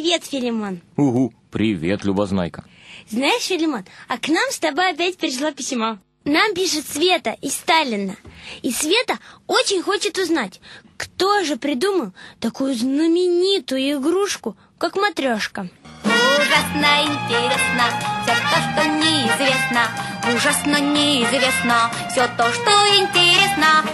Привет, Филимон. Угу, привет, Любознайка. Знаешь, Филимон, а к нам с тобой опять пришло письмо. Нам пишет Света из Сталина. И Света очень хочет узнать, кто же придумал такую знаменитую игрушку, как матрешка. Ужасно интересно все то, что неизвестно. Ужасно неизвестно все то, что интересно.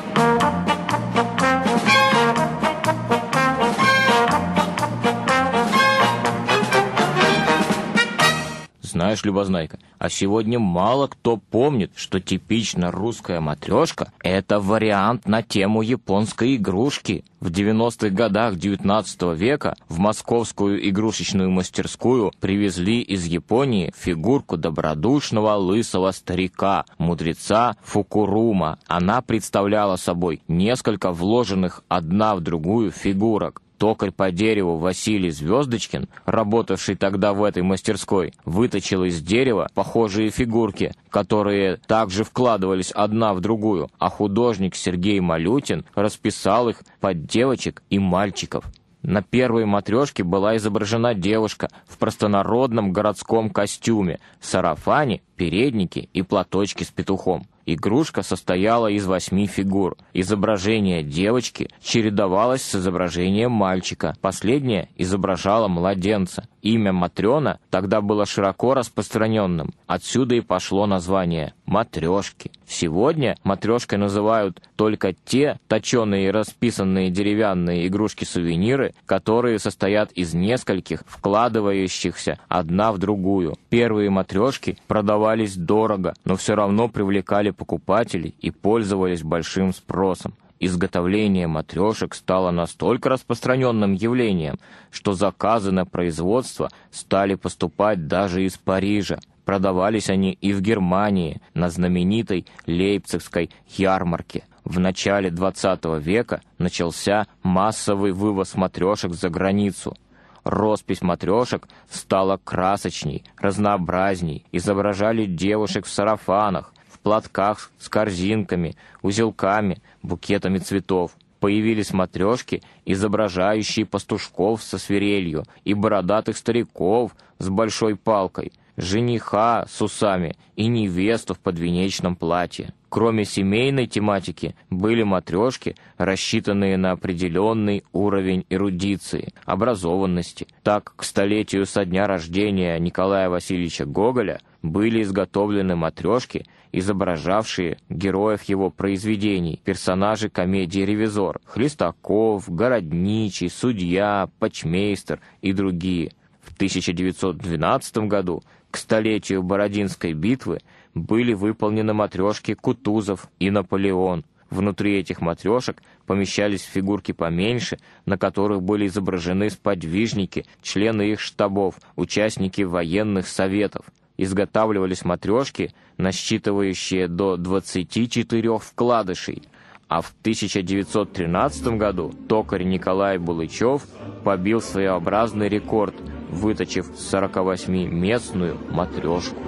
Знаешь, Любознайка, а сегодня мало кто помнит, что типично русская матрешка – это вариант на тему японской игрушки. В 90-х годах 19 века в московскую игрушечную мастерскую привезли из Японии фигурку добродушного лысого старика, мудреца Фукурума. Она представляла собой несколько вложенных одна в другую фигурок. Токарь по дереву Василий Звездочкин, работавший тогда в этой мастерской, выточил из дерева похожие фигурки, которые также вкладывались одна в другую, а художник Сергей Малютин расписал их под девочек и мальчиков. На первой матрешке была изображена девушка в простонародном городском костюме, сарафане, переднике и платочке с петухом. Игрушка состояла из восьми фигур. Изображение девочки чередовалось с изображением мальчика. Последнее изображало младенца. Имя Матрёна тогда было широко распространенным. Отсюда и пошло название «матрешки». Сегодня матрешкой называют только те точеные и расписанные деревянные игрушки-сувениры, которые состоят из нескольких вкладывающихся одна в другую. Первые матрешки продавались дорого, но все равно привлекали покупателей и пользовались большим спросом. Изготовление матрешек стало настолько распространенным явлением, что заказы на производство стали поступать даже из Парижа. Продавались они и в Германии на знаменитой Лейпцигской ярмарке. В начале XX века начался массовый вывоз матрешек за границу. Роспись матрешек стала красочней, разнообразней, изображали девушек в сарафанах, платках с корзинками, узелками, букетами цветов. Появились матрешки, изображающие пастушков со свирелью и бородатых стариков с большой палкой, жениха с усами и невесту в подвенечном платье. Кроме семейной тематики, были матрешки, рассчитанные на определенный уровень эрудиции, образованности. Так, к столетию со дня рождения Николая Васильевича Гоголя были изготовлены матрешки, изображавшие героев его произведений, персонажи комедии «Ревизор» — Хлестаков, Городничий, Судья, Почмейстер и другие. В 1912 году, к столетию Бородинской битвы, были выполнены матрешки Кутузов и Наполеон. Внутри этих матрешек помещались фигурки поменьше, на которых были изображены сподвижники, члены их штабов, участники военных советов изготавливались матрешки, насчитывающие до 24 вкладышей, а в 1913 году токарь Николай Булычев побил своеобразный рекорд, выточив 48-местную матрешку.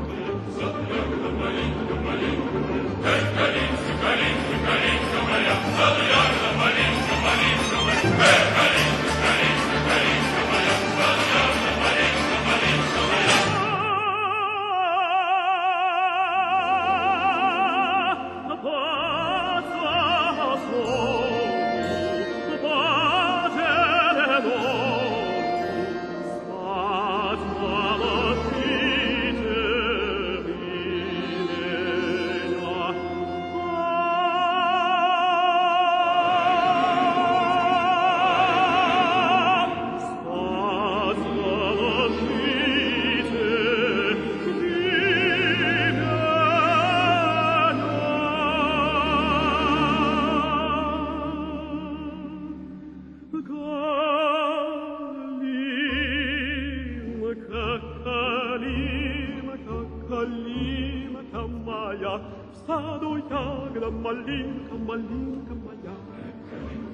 maya, sado yagda malinka malinka maya, kalinka.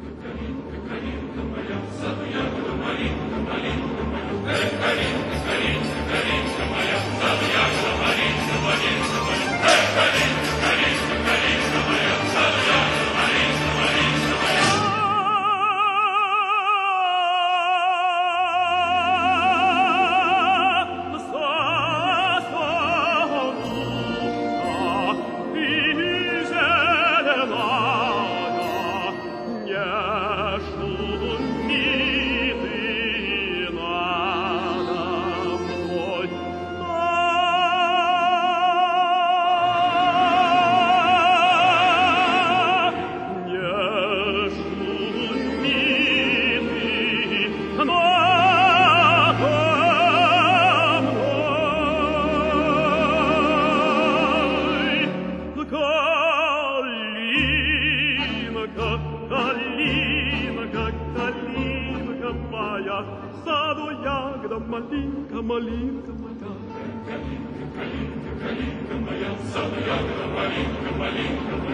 моя, в саду ягода малинка, малинка моя. Калинка, калинка, моя, в саду ягода малинка, малинка моя.